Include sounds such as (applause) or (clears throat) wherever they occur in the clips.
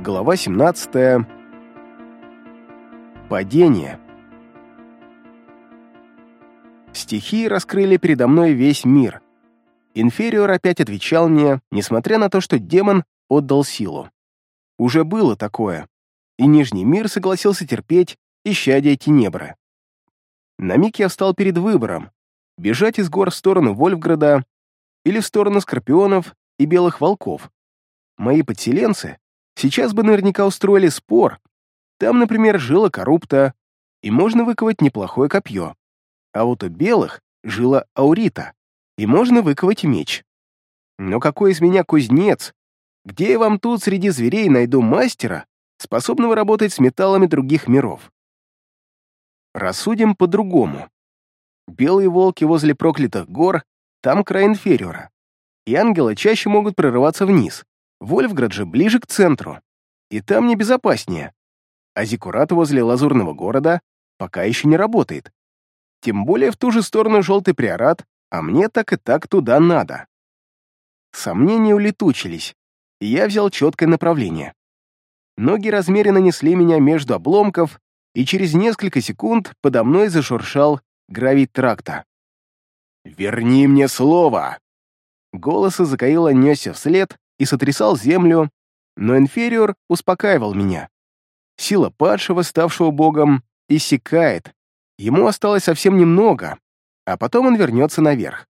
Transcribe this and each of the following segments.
Глава 17. Падение. Стихии раскрыли передо мной весь мир. Инфериор опять отвечал мне, несмотря на то, что демон отдал силу. Уже было такое, и Нижний мир согласился терпеть исчадие Тенебры. На миг я встал перед выбором — бежать из гор в сторону Вольфграда или в сторону Скорпионов и Белых Волков. Мои подселенцы сейчас бы наверняка устроили спор. Там, например, жила коррупта, и можно выковать неплохое копье. А вот у белых жила аурита, и можно выковать меч. Но какой из меня кузнец? Где я вам тут среди зверей найду мастера, способного работать с металлами других миров? Рассудим по-другому. Белые волки возле проклятых гор, там край инфериора. И ангелы чаще могут прорываться вниз. Вольфград же ближе к центру. И там небезопаснее. А Зиккурат возле Лазурного города пока еще не работает. Тем более в ту же сторону Желтый Приорат, а мне так и так туда надо. Сомнения улетучились, и я взял четкое направление. Ноги размеренно несли меня между обломков, и через несколько секунд подо мной зашуршал гравий тракта. «Верни мне слово!» Голос из Закаила несся вслед и сотрясал землю, но инфериор успокаивал меня. Сила падшего, ставшего богом, иссякает. Ему осталось совсем немного, а потом он вернется наверх.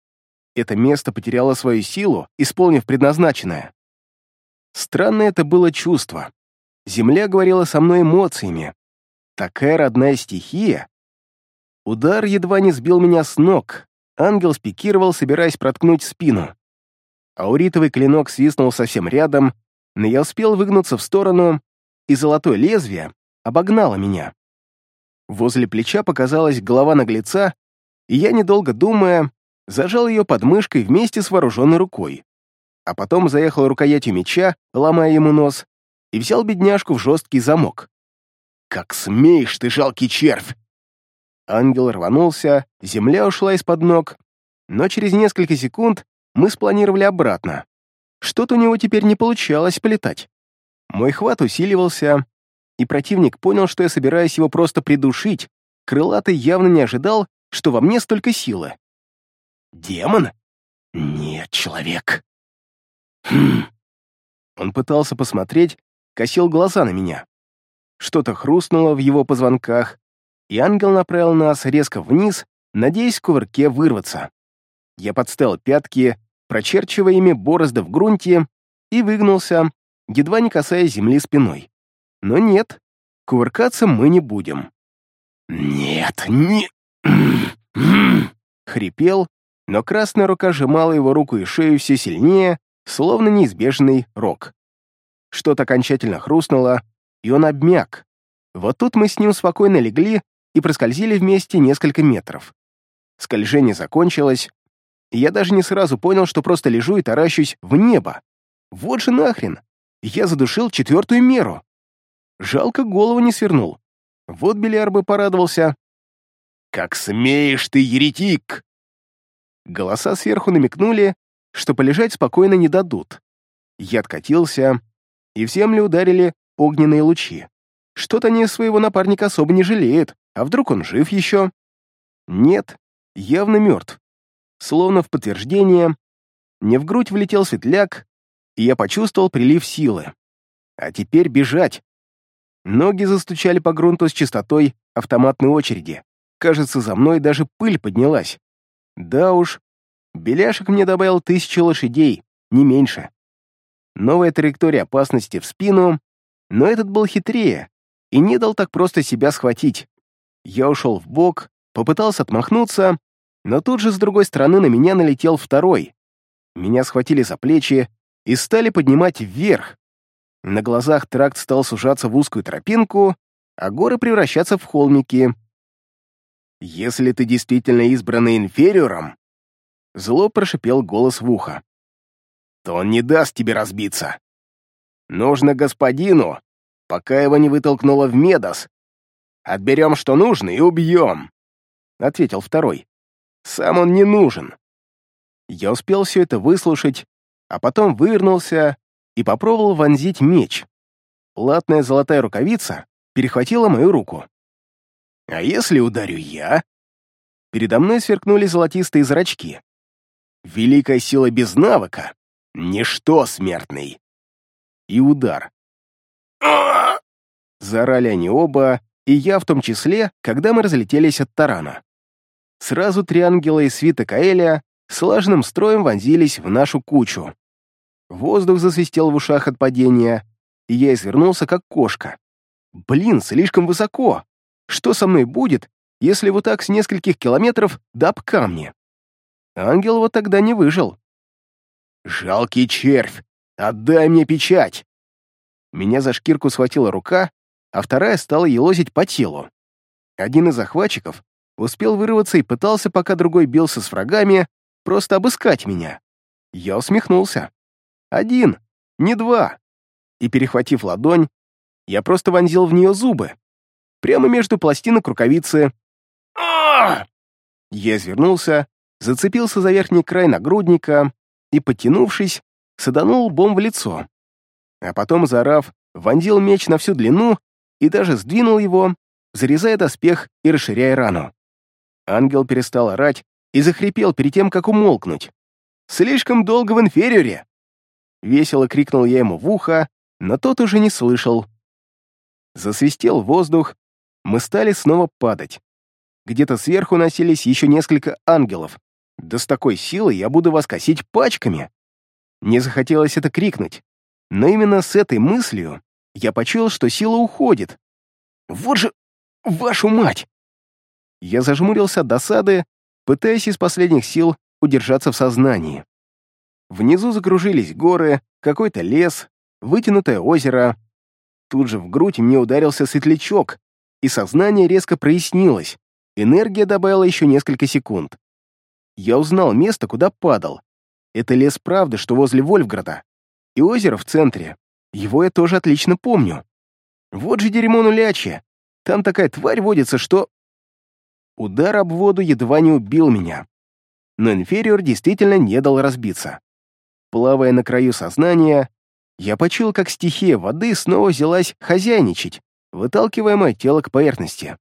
Это место потеряло свою силу, исполнив предназначенное. Странное это было чувство. Земля говорила со мной эмоциями. Такая родная стихия. Удар едва не сбил меня с ног. Ангел спикировал, собираясь проткнуть спину. Ауритовый клинок свистнул совсем рядом, но я успел выгнуться в сторону, и золотое лезвие обогнало меня. Возле плеча показалась голова наглеца, и я, недолго думая, зажал ее под мышкой вместе с вооруженной рукой. А потом заехал рукоятью меча, ломая ему нос, и взял бедняжку в жесткий замок. «Как смеешь ты, жалкий червь!» Ангел рванулся, земля ушла из-под ног, но через несколько секунд мы спланировали обратно. Что-то у него теперь не получалось полетать. Мой хват усиливался, и противник понял, что я собираюсь его просто придушить. Крылатый явно не ожидал, что во мне столько силы. «Демон? Нет, человек». «Хм». Он пытался посмотреть, косил глаза на меня. Что-то хрустнуло в его позвонках, и ангел направил нас резко вниз, надеясь в кувырке вырваться. Я подставил пятки, прочерчивая ими борозды в грунте, и выгнулся, едва не касаясь земли спиной. Но нет, кувыркаться мы не будем. «Нет, не...» Хрипел, но красная рука сжимала его руку и шею все сильнее, словно неизбежный рок. Что-то окончательно хрустнуло, и он обмяк. Вот тут мы с ним спокойно легли и проскользили вместе несколько метров. Скольжение закончилось, я даже не сразу понял, что просто лежу и таращусь в небо. Вот же нахрен! Я задушил четвертую меру. Жалко, голову не свернул. Вот Беляр бы порадовался. «Как смеешь ты, еретик!» Голоса сверху намекнули, что полежать спокойно не дадут. Я откатился, и в землю ударили огненные лучи. Что-то они своего напарника особо не жалеют, а вдруг он жив еще? Нет, явно мертв. Словно в подтверждение, мне в грудь влетел светляк, и я почувствовал прилив силы. А теперь бежать. Ноги застучали по грунту с частотой автоматной очереди. Кажется, за мной даже пыль поднялась. Да уж, Беляшек мне добавил тысячи лошадей, не меньше. Новая траектория опасности в спину, но этот был хитрее и не дал так просто себя схватить. Я ушел в бок, попытался отмахнуться, но тут же с другой стороны на меня налетел второй. Меня схватили за плечи и стали поднимать вверх. На глазах тракт стал сужаться в узкую тропинку, а горы превращаться в холмики. «Если ты действительно избранный инфериором», — зло прошипел голос в ухо, то он не даст тебе разбиться. Нужно господину, пока его не вытолкнуло в Медос. Отберем, что нужно, и убьем», — ответил второй. «Сам он не нужен». Я успел все это выслушать, а потом вывернулся и попробовал вонзить меч. латная золотая рукавица перехватила мою руку. «А если ударю я?» Передо мной сверкнули золотистые зрачки. «Великая сила без навыка! Ничто, смертный!» И удар. Заорали они оба, и я в том числе, когда мы разлетелись от тарана. Сразу три ангела из свита Каэля слаженным строем вонзились в нашу кучу. Воздух засвистел в ушах от падения, и я извернулся, как кошка. Блин, слишком высоко. Что со мной будет, если вот так с нескольких километров даб камни? Ангел вот тогда не выжил. «Жалкий червь! Отдай мне печать!» Меня за шкирку схватила рука, а вторая стала елозить по телу. Один из захватчиков успел вырваться и пытался, пока другой бился с врагами, просто обыскать меня. Я усмехнулся. Один, не два. И, перехватив ладонь, я просто вонзил в нее зубы. Прямо между пластинок рукавицы. а Я извернулся, зацепился за верхний край нагрудника и, подтянувшись, саданул лбом в лицо. А потом, заорав, вонзил меч на всю длину и даже сдвинул его, зарезая доспех и расширяя рану. Ангел перестал орать и захрипел перед тем, как умолкнуть. «Слишком долго в инфериоре!» Весело крикнул я ему в ухо, но тот уже не слышал. Засвистел воздух, мы стали снова падать. Где-то сверху носились еще несколько ангелов. Да с такой силой я буду вас косить пачками. Мне захотелось это крикнуть, но именно с этой мыслью я почуял, что сила уходит. Вот же... вашу мать! Я зажмурился от досады, пытаясь из последних сил удержаться в сознании. Внизу закружились горы, какой-то лес, вытянутое озеро. Тут же в грудь мне ударился светлячок, и сознание резко прояснилось. Энергия добавила еще несколько секунд. Я узнал место, куда падал. Это лес правды, что возле Вольфграда. И озеро в центре. Его я тоже отлично помню. Вот же дерьмо нулячье. Там такая тварь водится, что... Удар об воду едва не убил меня. Но инфериор действительно не дал разбиться. Плавая на краю сознания, я почул, как стихия воды снова взялась хозяйничать, выталкивая мое тело к поверхности.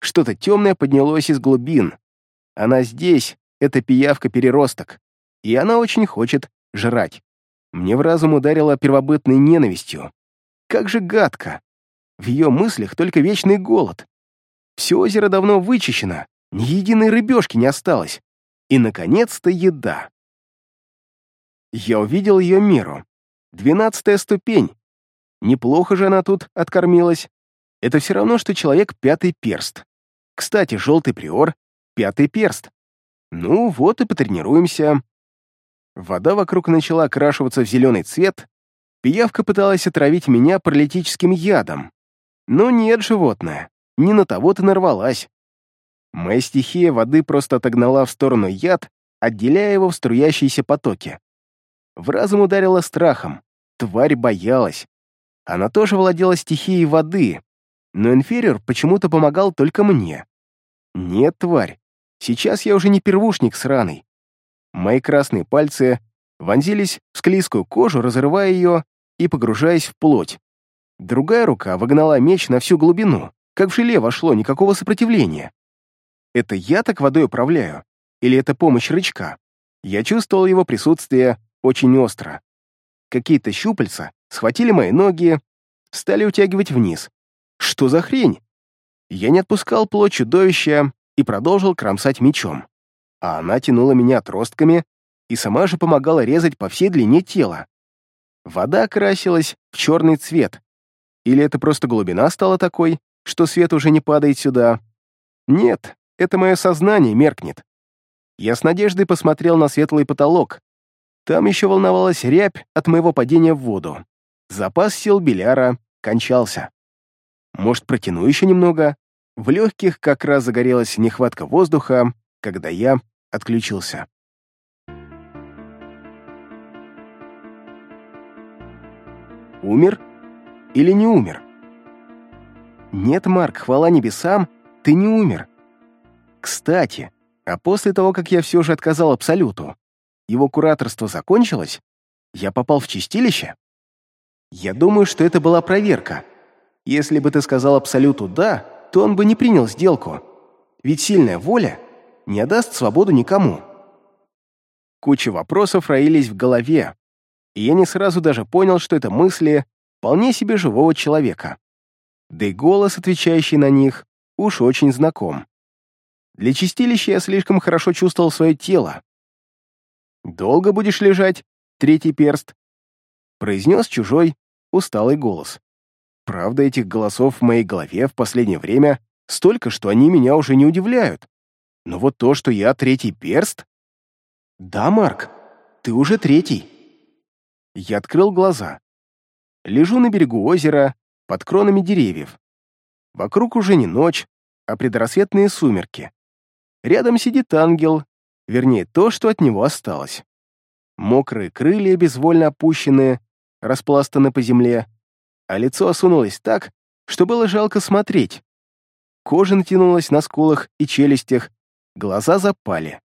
Что-то темное поднялось из глубин. Она здесь, эта пиявка-переросток, и она очень хочет жрать. Мне в разум ударило первобытной ненавистью. Как же гадко! В ее мыслях только вечный голод. Все озеро давно вычищено, ни единой рыбешки не осталось. И, наконец-то, еда. Я увидел ее меру. Двенадцатая ступень. Неплохо же она тут откормилась. Это все равно, что человек пятый перст. Кстати, желтый приор — пятый перст. Ну вот и потренируемся. Вода вокруг начала окрашиваться в зеленый цвет, пиявка пыталась отравить меня паралитическим ядом. Но нет, животное, не на того ты нарвалась. Моя стихия воды просто отогнала в сторону яд, отделяя его в струящиеся потоки. В разум ударила страхом, тварь боялась. Она тоже владела стихией воды, но инфериор почему-то помогал только мне. Нет, тварь, сейчас я уже не первушник сраный. Мои красные пальцы вонзились в склизкую кожу, разрывая ее и погружаясь в плоть. Другая рука выгнала меч на всю глубину, как в желе вошло, никакого сопротивления. Это я так водой управляю? Или это помощь рычка? Я чувствовал его присутствие очень остро. Какие-то щупальца схватили мои ноги, стали утягивать вниз. Что за хрень? Я не отпускал плоть чудовища и продолжил кромсать мечом а она тянула меня отростками и сама же помогала резать по всей длине тела. Вода окрасилась в черный цвет. Или это просто глубина стала такой, что свет уже не падает сюда? Нет, это мое сознание меркнет. Я с надеждой посмотрел на светлый потолок. Там еще волновалась рябь от моего падения в воду. Запас сил Беляра кончался. Может, протяну еще немного? В легких как раз загорелась нехватка воздуха, когда я отключился. Умер или не умер? Нет, Марк, хвала небесам, ты не умер. Кстати, а после того, как я все же отказал Абсолюту, его кураторство закончилось? Я попал в чистилище? Я думаю, что это была проверка. Если бы ты сказал Абсолюту «да», то он бы не принял сделку. Ведь сильная воля не отдаст свободу никому. Куча вопросов роились в голове, и я не сразу даже понял, что это мысли вполне себе живого человека. Да и голос, отвечающий на них, уж очень знаком. Для чистилища я слишком хорошо чувствовал свое тело. «Долго будешь лежать, третий перст?» произнес чужой, усталый голос. Правда, этих голосов в моей голове в последнее время столько, что они меня уже не удивляют. Но вот то, что я третий перст... Да, Марк, ты уже третий. Я открыл глаза. Лежу на берегу озера, под кронами деревьев. Вокруг уже не ночь, а предрассветные сумерки. Рядом сидит ангел, вернее, то, что от него осталось. Мокрые крылья, безвольно опущенные, распластаны по земле, а лицо осунулось так, что было жалко смотреть. Кожа натянулась на скулах и челюстях, глаза запали.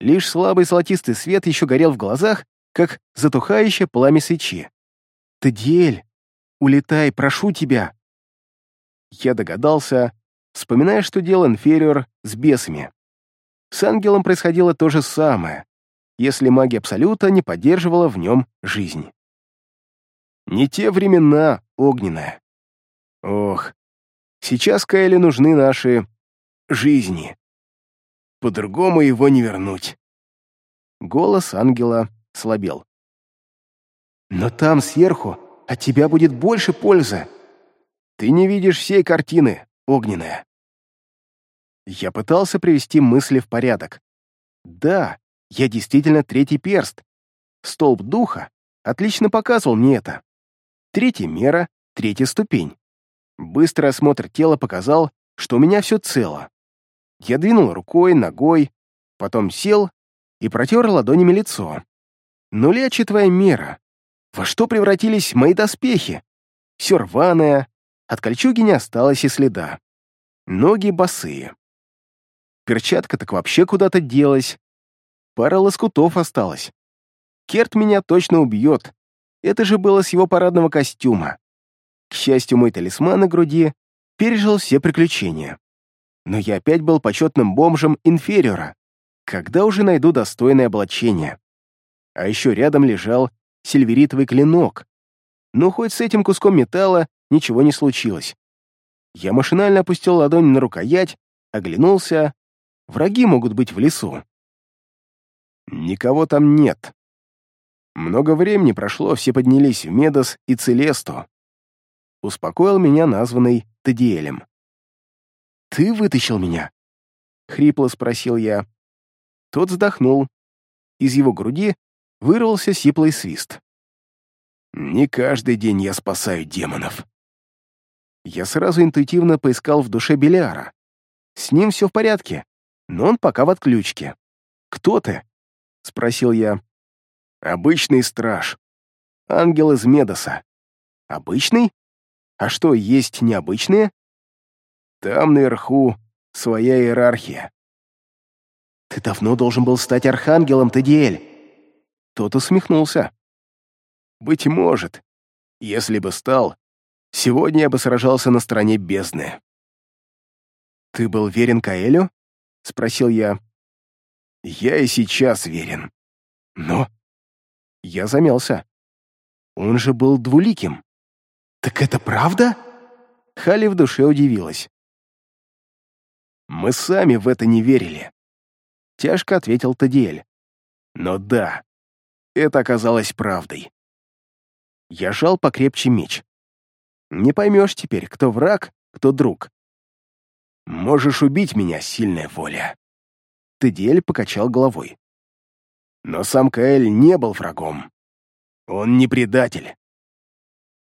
Лишь слабый золотистый свет еще горел в глазах, как затухающее пламя свечи. «Тадиэль, улетай, прошу тебя!» Я догадался, вспоминая, что делал инфериор с бесами. С ангелом происходило то же самое, если магия Абсолюта не поддерживала в нем жизнь. Не те времена, огненная. Ох, сейчас Кайле нужны наши жизни. По-другому его не вернуть. Голос ангела слабел. Но там, сверху, от тебя будет больше пользы. Ты не видишь всей картины, огненная. Я пытался привести мысли в порядок. Да, я действительно третий перст. Столб духа отлично показывал мне это. Третья мера, третья ступень. Быстрый осмотр тела показал, что у меня все цело. Я двинул рукой, ногой, потом сел и протер ладонями лицо. Нулячья твоя мера. Во что превратились мои доспехи? Все рваное, от кольчуги не осталось и следа. Ноги босые. Перчатка так вообще куда-то делась. Пара лоскутов осталась. Керт меня точно убьет. Это же было с его парадного костюма. К счастью, мой талисман на груди пережил все приключения. Но я опять был почетным бомжем инфериора. Когда уже найду достойное облачение? А еще рядом лежал сильверитовый клинок. Но хоть с этим куском металла ничего не случилось. Я машинально опустил ладонь на рукоять, оглянулся. Враги могут быть в лесу. Никого там нет. Много времени прошло, все поднялись в Медос и Целесту. Успокоил меня названный Тадиэлем. «Ты вытащил меня?» — хрипло спросил я. Тот вздохнул. Из его груди вырвался сиплый свист. «Не каждый день я спасаю демонов». Я сразу интуитивно поискал в душе Белиара. С ним все в порядке, но он пока в отключке. «Кто ты?» — спросил я. «Обычный страж. Ангел из Медоса». «Обычный? А что, есть необычные?» «Там наверху своя иерархия». «Ты давно должен был стать архангелом, Тадиэль». Тот усмехнулся. «Быть может. Если бы стал, сегодня я бы сражался на стороне бездны». «Ты был верен Каэлю?» — спросил я. «Я и сейчас верен. Но...» Я замялся. Он же был двуликим. «Так это правда?» Хали в душе удивилась. «Мы сами в это не верили», — тяжко ответил Тадиэль. «Но да, это оказалось правдой». Я жал покрепче меч. Не поймешь теперь, кто враг, кто друг. «Можешь убить меня, сильная воля». Тадиэль покачал головой. Но сам Каэль не был врагом. Он не предатель.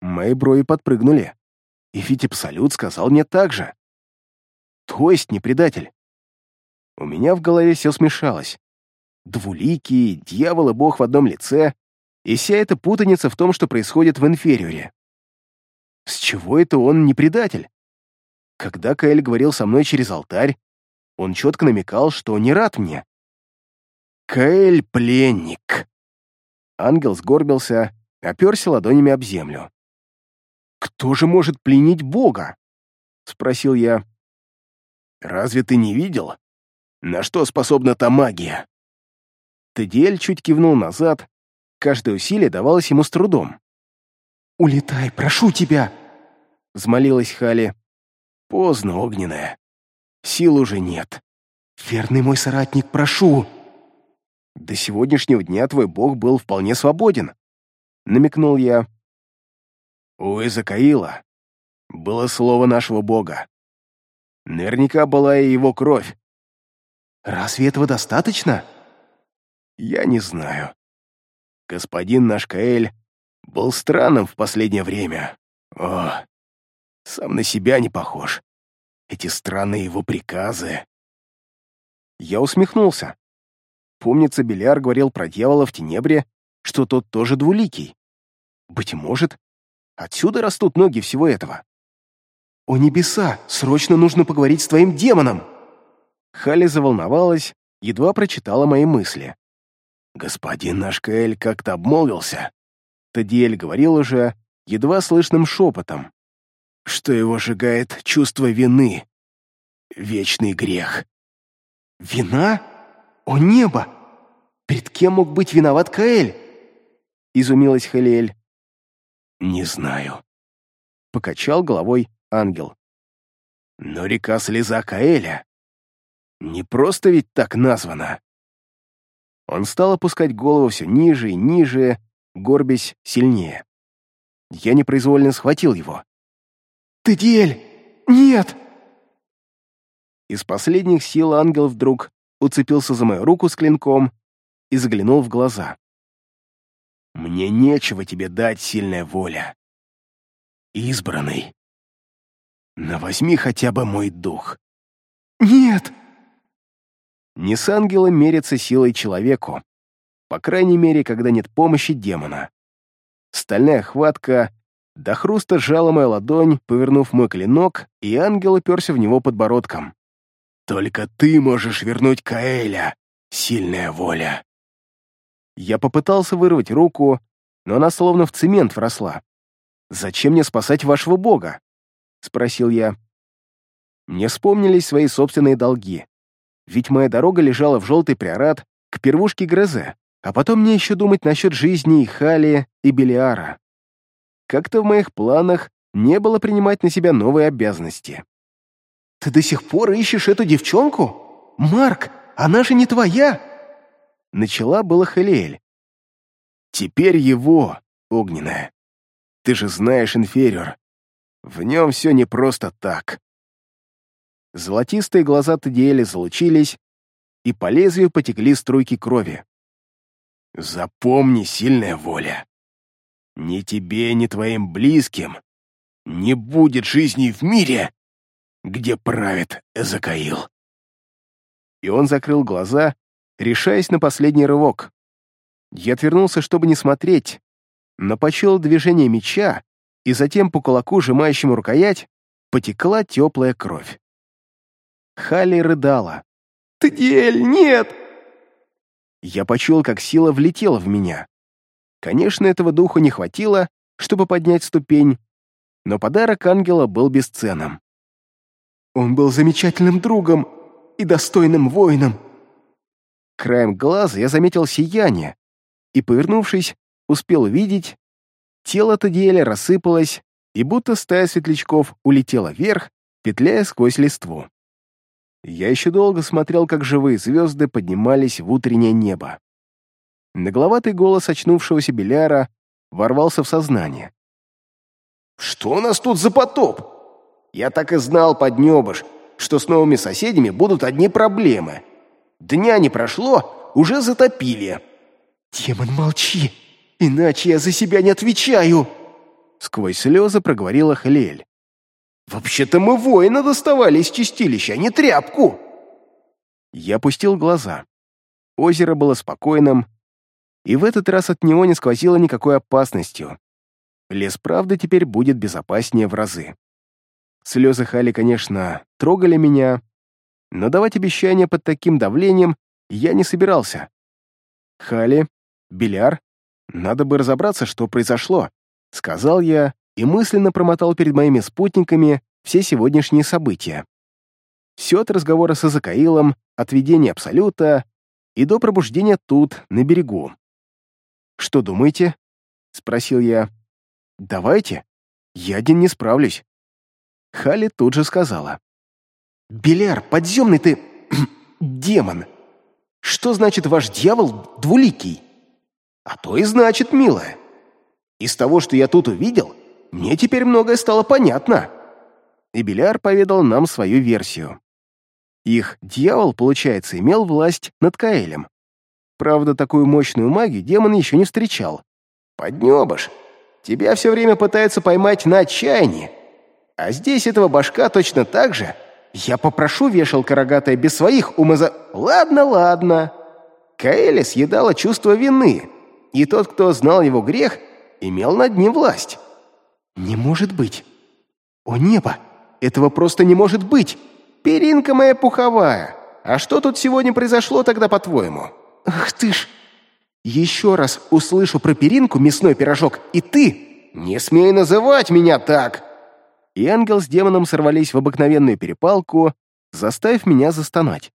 Мои брови подпрыгнули. И Абсолют сказал мне так же. То есть не предатель. У меня в голове все смешалось. Двуликий, дьявол и бог в одном лице, и вся эта путаница в том, что происходит в инфериоре. С чего это он не предатель? Когда Каэль говорил со мной через алтарь, он четко намекал, что не рад мне. Каэль — пленник. Ангел сгорбился оперся ладонями об землю. «Кто же может пленить Бога?» — спросил я. «Разве ты не видел? На что способна та магия?» Тедиэль чуть кивнул назад, каждое усилие давалось ему с трудом. «Улетай, прошу тебя!» — взмолилась Хали. «Поздно, огненная. Сил уже нет. Верный мой соратник, прошу!» «До сегодняшнего дня твой бог был вполне свободен», — намекнул я. «У Изакаила было слово нашего бога. Наверняка была и его кровь. Разве этого достаточно?» «Я не знаю. Господин наш Каэль был странным в последнее время. О, сам на себя не похож. Эти странные его приказы. Я усмехнулся. Помнится, Беляр говорил про дьявола в Тенебре, что тот тоже двуликий. Быть может, отсюда растут ноги всего этого. «О небеса! Срочно нужно поговорить с твоим демоном!» Хали заволновалась, едва прочитала мои мысли. «Господин наш Каэль как-то обмолвился», Тадиэль говорил уже едва слышным шепотом, что его сжигает чувство вины. Вечный грех. «Вина? О небо! Перед кем мог быть виноват Каэль?» Изумилась Халиэль. «Не знаю», — покачал головой ангел. «Но река Слеза Каэля не просто ведь так названа». Он стал опускать голову все ниже и ниже, горбясь сильнее. Я непроизвольно схватил его. «Ты дель! Нет!» Из последних сил ангел вдруг уцепился за мою руку с клинком и заглянул в глаза. «Мне нечего тебе дать, сильная воля. Избранный. Но возьми хотя бы мой дух». «Нет!» Не с ангелом мерится силой человеку, по крайней мере, когда нет помощи демона. Стальная хватка до хруста сжала мою ладонь, повернув мой клинок, и ангел уперся в него подбородком. «Только ты можешь вернуть Каэля, сильная воля!» Я попытался вырвать руку, но она словно в цемент вросла. «Зачем мне спасать вашего бога?» — спросил я. Мне вспомнились свои собственные долги. Ведь моя дорога лежала в желтый приорат к первушке Грозе. А потом мне еще думать насчет жизни и Хали, и Белиара. Как-то в моих планах не было принимать на себя новые обязанности. «Ты до сих пор ищешь эту девчонку? Марк, она же не твоя!» Начала было Халиэль. «Теперь его, огненная. Ты же знаешь, инфериор. В нем все не просто так». Золотистые глаза Тадиэля залучились, и по лезвию потекли струйки крови. Запомни, сильная воля. Ни тебе, ни твоим близким не будет жизни в мире, где правит Эзакаил. И он закрыл глаза, решаясь на последний рывок. Я отвернулся, чтобы не смотреть, но почуял движение меча, и затем по кулаку, сжимающему рукоять, потекла теплая кровь. Хали рыдала. «Тедиэль, нет!» Я почуял, как сила влетела в меня. Конечно, этого духа не хватило, чтобы поднять ступень, но подарок ангела был бесценным. Он был замечательным другом и достойным воином. Краем глаза я заметил сияние и, повернувшись, успел увидеть, тело Тадиэля рассыпалось, и будто стая светлячков улетела вверх, петляя сквозь листву. Я еще долго смотрел, как живые звезды поднимались в утреннее небо. Нагловатый голос очнувшегося Беляра ворвался в сознание. «Что у нас тут за потоп? Я так и знал, поднебыш, что с новыми соседями будут одни проблемы. Дня не прошло, уже затопили». «Демон, молчи, иначе я за себя не отвечаю!» Сквозь слезы проговорила Хлель. «Вообще-то мы воина доставали из чистилища, а не тряпку!» Я опустил глаза. Озеро было спокойным, и в этот раз от него не сквозило никакой опасностью. Лес, правда, теперь будет безопаснее в разы. Слезы Хали, конечно, трогали меня, но давать обещания под таким давлением я не собирался. Хали, Беляр, Надо бы разобраться, что произошло, сказал я и мысленно промотал перед моими спутниками все сегодняшние события. Все от разговора с Азакаилом, от видения Абсолюта и до пробуждения тут, на берегу. «Что думаете?» — спросил я. «Давайте. Я один не справлюсь». Хали тут же сказала. «Беляр, подземный ты... (clears throat) демон. Что значит ваш дьявол двуликий?» «А то и значит, милая. Из того, что я тут увидел, мне теперь многое стало понятно». И Беляр поведал нам свою версию. Их дьявол, получается, имел власть над Каэлем. Правда, такую мощную магию демон еще не встречал. «Поднебыш, тебя все время пытаются поймать на отчаянии. А здесь этого башка точно так же. Я попрошу вешалка рогатая без своих умоза... Ладно, ладно. Каэля съедала чувство вины, и тот, кто знал его грех, имел над ним власть. Не может быть. О небо! Этого просто не может быть! Перинка моя пуховая. А что тут сегодня произошло тогда, по-твоему? Ах ты ж! Еще раз услышу про перинку, мясной пирожок, и ты... Не смей называть меня так! И ангел с демоном сорвались в обыкновенную перепалку, заставив меня застонать.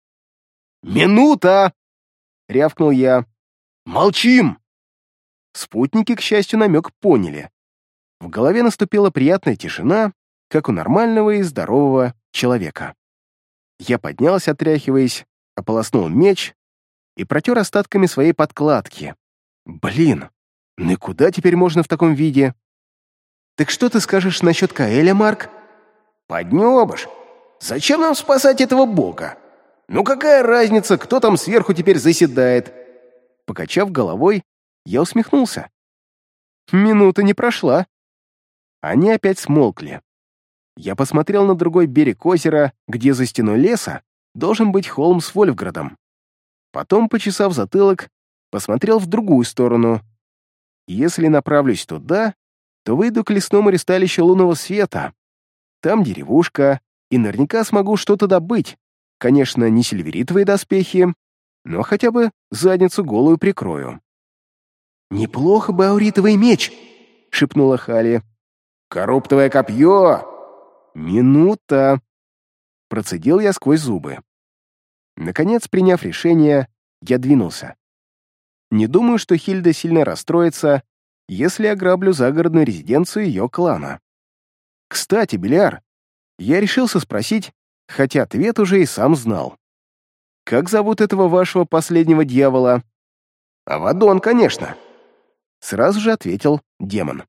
«Минута!» — рявкнул я. «Молчим!» Спутники, к счастью, намек поняли. В голове наступила приятная тишина, как у нормального и здорового человека. Я поднялся, отряхиваясь, ополоснул меч и протер остатками своей подкладки. Блин, ну и куда теперь можно в таком виде? Так что ты скажешь насчет Каэля, Марк? Поднебыш. Зачем нам спасать этого бога? Ну какая разница, кто там сверху теперь заседает? Покачав головой, я усмехнулся. Минута не прошла. Они опять смолкли. Я посмотрел на другой берег озера, где за стеной леса должен быть холм с Вольфградом. Потом, почесав затылок, посмотрел в другую сторону. Если направлюсь туда, то выйду к лесному ресталищу лунного света. Там деревушка, и наверняка смогу что-то добыть. Конечно, не сильверитовые доспехи, но хотя бы задницу голую прикрою. «Неплохо бы ауритовый меч!» — шепнула Хали. «Коруптовое копье!» «Минута!» Процедил я сквозь зубы. Наконец, приняв решение, я двинулся. Не думаю, что Хильда сильно расстроится, если ограблю загородную резиденцию ее клана. Кстати, Беляр, я решился спросить, хотя ответ уже и сам знал. «Как зовут этого вашего последнего дьявола?» «Авадон, конечно», — сразу же ответил демон.